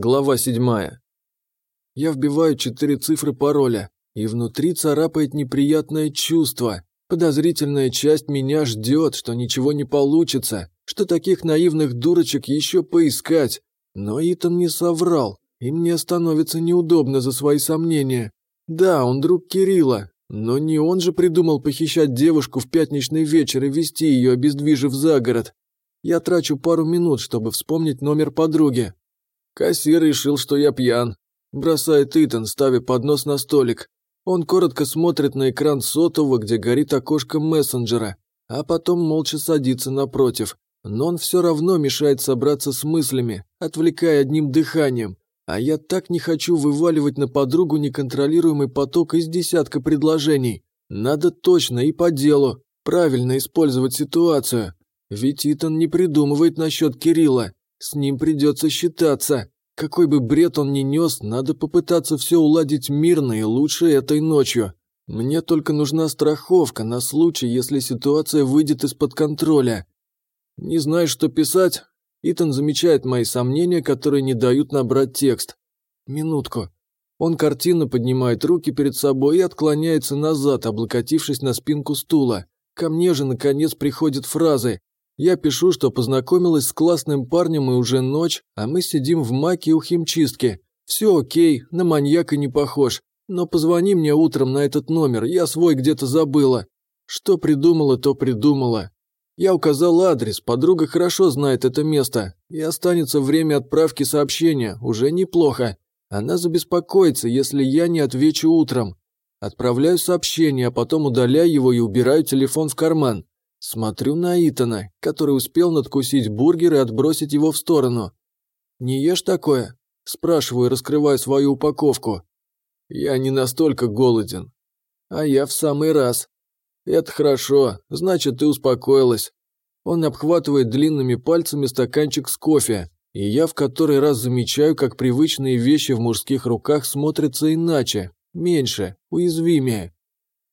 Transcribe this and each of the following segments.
Глава седьмая. Я вбиваю четыре цифры пароля, и внутри царапает неприятное чувство. Подозрительная часть меня ждет, что ничего не получится, что таких наивных дурочек еще поискать. Но Итан не соврал, и мне становится неудобно за свои сомнения. Да, он друг Кирилла, но не он же придумал похищать девушку в пятничный вечер и вести ее, обездвижив за город. Я трачу пару минут, чтобы вспомнить номер подруги, Кассир решил, что я пьян. Бросает Итан, ставя поднос на столик. Он коротко смотрит на экран сотового, где горит окошко мессенджера, а потом молча садится напротив. Но он все равно мешает собраться с мыслями, отвлекая одним дыханием. А я так не хочу вываливать на подругу неконтролируемый поток из десятка предложений. Надо точно и по делу, правильно использовать ситуацию. Ведь Итан не придумывает насчет Кирилла. С ним придется считаться. Какой бы бред он ни нес, надо попытаться все уладить мирно и лучше этой ночью. Мне только нужна страховка на случай, если ситуация выйдет из-под контроля. Не знаю, что писать. Итан замечает мои сомнения, которые не дают набрать текст. Минутку. Он картинно поднимает руки перед собой и отклоняется назад, облокотившись на спинку стула. Ко мне же, наконец, приходят фразы я пишу, что познакомилась с классным парнем и уже ночь, а мы сидим в маке у химчистки. Все окей, на маньяка не похож. Но позвони мне утром на этот номер, я свой где-то забыла. Что придумала, то придумала. Я указал адрес, подруга хорошо знает это место, и останется время отправки сообщения, уже неплохо. Она забеспокоится, если я не отвечу утром. Отправляю сообщение, а потом удаляю его и убираю телефон в карман. Смотрю на Итана, который успел надкусить бургер и отбросить его в сторону. «Не ешь такое?» – спрашиваю, раскрывая свою упаковку. «Я не настолько голоден». «А я в самый раз». «Это хорошо, значит, ты успокоилась». Он обхватывает длинными пальцами стаканчик с кофе, и я в который раз замечаю, как привычные вещи в мужских руках смотрятся иначе, меньше, уязвимее.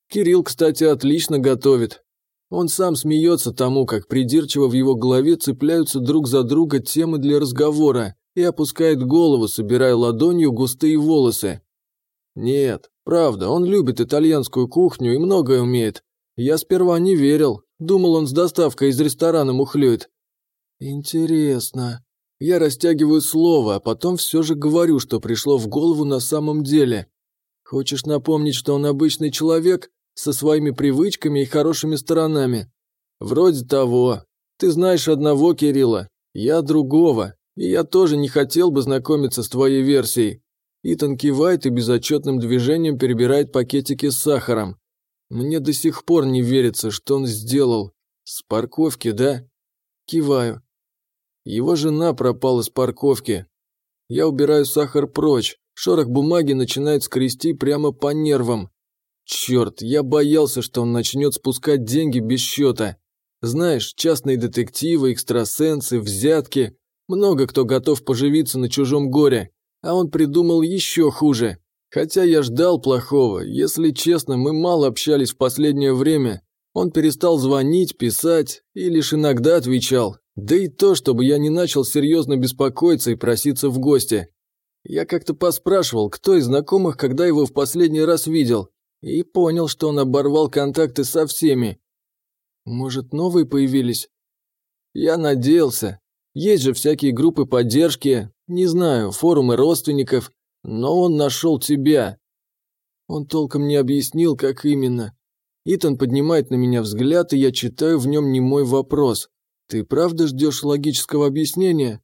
Кирилл, кстати, отлично готовит, он сам смеется тому, как придирчиво в его голове цепляются друг за друга темы для разговора и опускает голову, собирая ладонью густые волосы. Нет, правда, он любит итальянскую кухню и многое умеет. Я сперва не верил, думал, он с доставкой из ресторана мухлюет. Интересно. Я растягиваю слово, а потом все же говорю, что пришло в голову на самом деле. Хочешь напомнить, что он обычный человек? Со своими привычками и хорошими сторонами. Вроде того. Ты знаешь одного Кирилла, я другого, и я тоже не хотел бы знакомиться с твоей версией. Итан кивает и безотчетным движением перебирает пакетики с сахаром. Мне до сих пор не верится, что он сделал. С парковки, да? Киваю. Его жена пропала с парковки. Я убираю сахар прочь. Шорох бумаги начинает скрести прямо по нервам. Черт, я боялся, что он начнет спускать деньги без счета. Знаешь, частные детективы, экстрасенсы, взятки. Много кто готов поживиться на чужом горе. А он придумал еще хуже. Хотя я ждал плохого. Если честно, мы мало общались в последнее время. Он перестал звонить, писать и лишь иногда отвечал. Да и то, чтобы я не начал серьезно беспокоиться и проситься в гости. Я как-то поспрашивал, кто из знакомых когда его в последний раз видел и понял, что он оборвал контакты со всеми. Может, новые появились? Я надеялся. Есть же всякие группы поддержки, не знаю, форумы родственников, но он нашел тебя. Он толком не объяснил, как именно. Итан поднимает на меня взгляд, и я читаю в нем немой вопрос. Ты правда ждешь логического объяснения?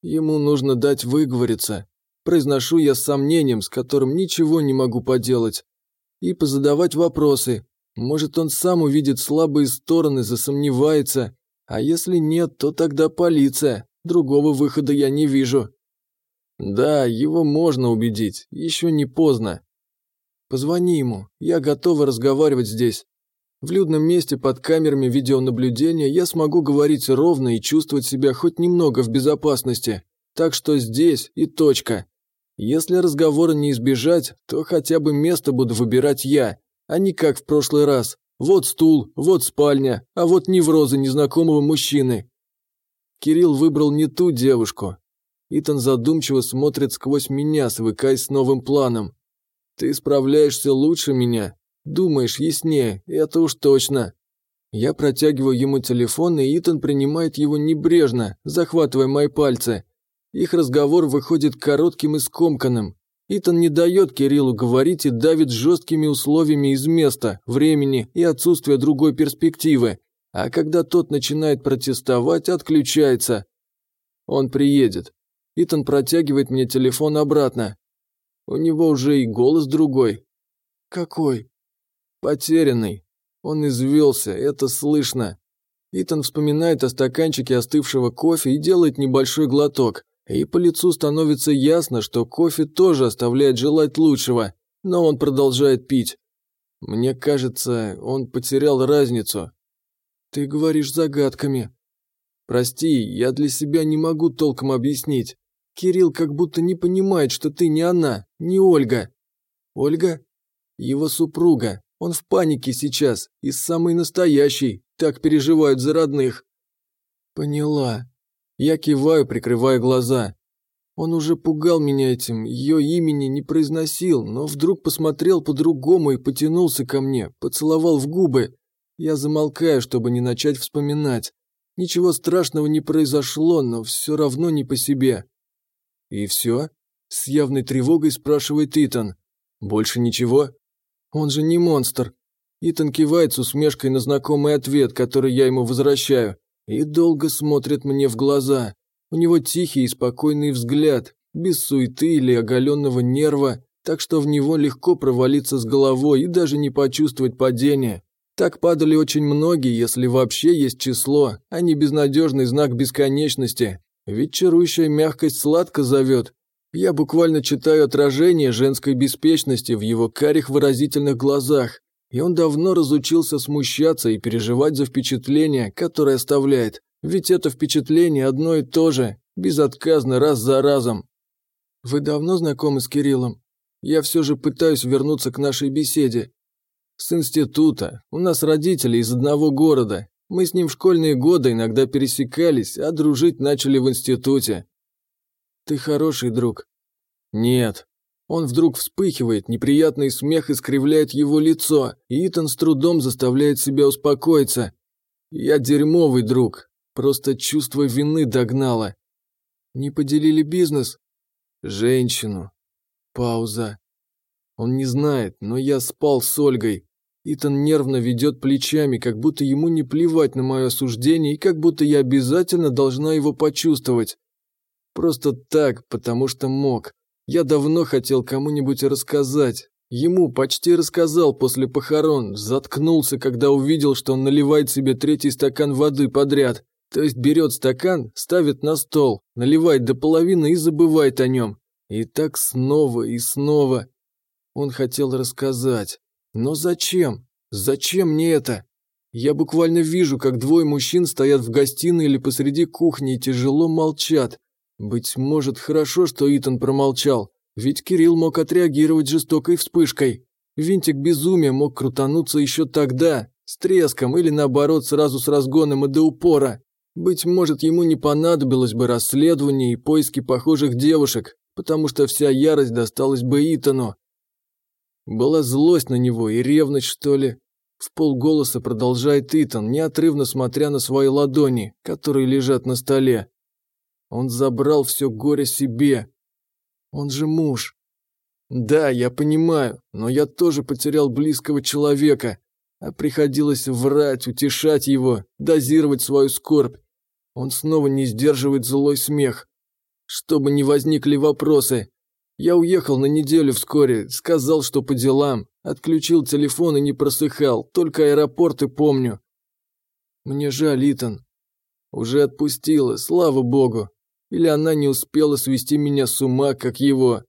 Ему нужно дать выговориться. Произношу я с сомнением, с которым ничего не могу поделать и позадавать вопросы. Может, он сам увидит слабые стороны, засомневается. А если нет, то тогда полиция. Другого выхода я не вижу. Да, его можно убедить. Еще не поздно. Позвони ему. Я готова разговаривать здесь. В людном месте под камерами видеонаблюдения я смогу говорить ровно и чувствовать себя хоть немного в безопасности. Так что здесь и точка. Если разговора не избежать, то хотя бы место буду выбирать я, а не как в прошлый раз. Вот стул, вот спальня, а вот неврозы незнакомого мужчины. Кирилл выбрал не ту девушку. Итан задумчиво смотрит сквозь меня, свыкаясь с новым планом. «Ты справляешься лучше меня. Думаешь яснее, это уж точно». Я протягиваю ему телефон, и Итан принимает его небрежно, захватывая мои пальцы. Их разговор выходит коротким и скомканным. Итан не дает Кириллу говорить и давит жесткими условиями из места, времени и отсутствия другой перспективы. А когда тот начинает протестовать, отключается. Он приедет. Итан протягивает мне телефон обратно. У него уже и голос другой. Какой? Потерянный. Он извелся, это слышно. Итан вспоминает о стаканчике остывшего кофе и делает небольшой глоток. И по лицу становится ясно, что кофе тоже оставляет желать лучшего, но он продолжает пить. Мне кажется, он потерял разницу. Ты говоришь загадками. Прости, я для себя не могу толком объяснить. Кирилл как будто не понимает, что ты не она, не Ольга. Ольга? Его супруга. Он в панике сейчас, и самый настоящий, так переживают за родных. Поняла. Я киваю, прикрывая глаза. Он уже пугал меня этим, ее имени не произносил, но вдруг посмотрел по-другому и потянулся ко мне, поцеловал в губы. Я замолкаю, чтобы не начать вспоминать. Ничего страшного не произошло, но все равно не по себе. «И все?» – с явной тревогой спрашивает Итан. «Больше ничего?» «Он же не монстр». Итан кивает с усмешкой на знакомый ответ, который я ему возвращаю и долго смотрит мне в глаза. У него тихий и спокойный взгляд, без суеты или оголенного нерва, так что в него легко провалиться с головой и даже не почувствовать падения. Так падали очень многие, если вообще есть число, а не безнадежный знак бесконечности. Ведь чарующая мягкость сладко зовет. Я буквально читаю отражение женской беспечности в его карих выразительных глазах, и он давно разучился смущаться и переживать за впечатление, которое оставляет. Ведь это впечатление одно и то же, безотказно раз за разом. Вы давно знакомы с Кириллом? Я все же пытаюсь вернуться к нашей беседе. С института. У нас родители из одного города. Мы с ним в школьные годы иногда пересекались, а дружить начали в институте. Ты хороший друг. Нет, он вдруг вспыхивает, неприятный смех искривляет его лицо, и Итан с трудом заставляет себя успокоиться. «Я дерьмовый друг, просто чувство вины догнало». «Не поделили бизнес?» «Женщину». Пауза. Он не знает, но я спал с Ольгой. Итан нервно ведет плечами, как будто ему не плевать на мое осуждение и как будто я обязательно должна его почувствовать. Просто так, потому что мог. Я давно хотел кому-нибудь рассказать. Ему почти рассказал после похорон, заткнулся, когда увидел, что он наливает себе третий стакан воды подряд. То есть берет стакан, ставит на стол, наливает до половины и забывает о нем. И так снова и снова. Он хотел рассказать. Но зачем? Зачем мне это? Я буквально вижу, как двое мужчин стоят в гостиной или посреди кухни и тяжело молчат. Быть может, хорошо, что Итан промолчал, ведь Кирилл мог отреагировать жестокой вспышкой. Винтик безумия мог крутануться еще тогда, с треском или наоборот сразу с разгоном и до упора. Быть может, ему не понадобилось бы расследование и поиски похожих девушек, потому что вся ярость досталась бы Итану. Была злость на него и ревность, что ли? В полголоса продолжает Итан, неотрывно смотря на свои ладони, которые лежат на столе. Он забрал все горе себе. Он же муж. Да, я понимаю, но я тоже потерял близкого человека, а приходилось врать, утешать его, дозировать свою скорбь. Он снова не сдерживает злой смех. Чтобы не возникли вопросы. Я уехал на неделю вскоре, сказал, что по делам, отключил телефон и не просыхал, только аэропорты помню. Мне жаль, Итан. Уже отпустила, слава богу. Или она не успела свести меня с ума, как его.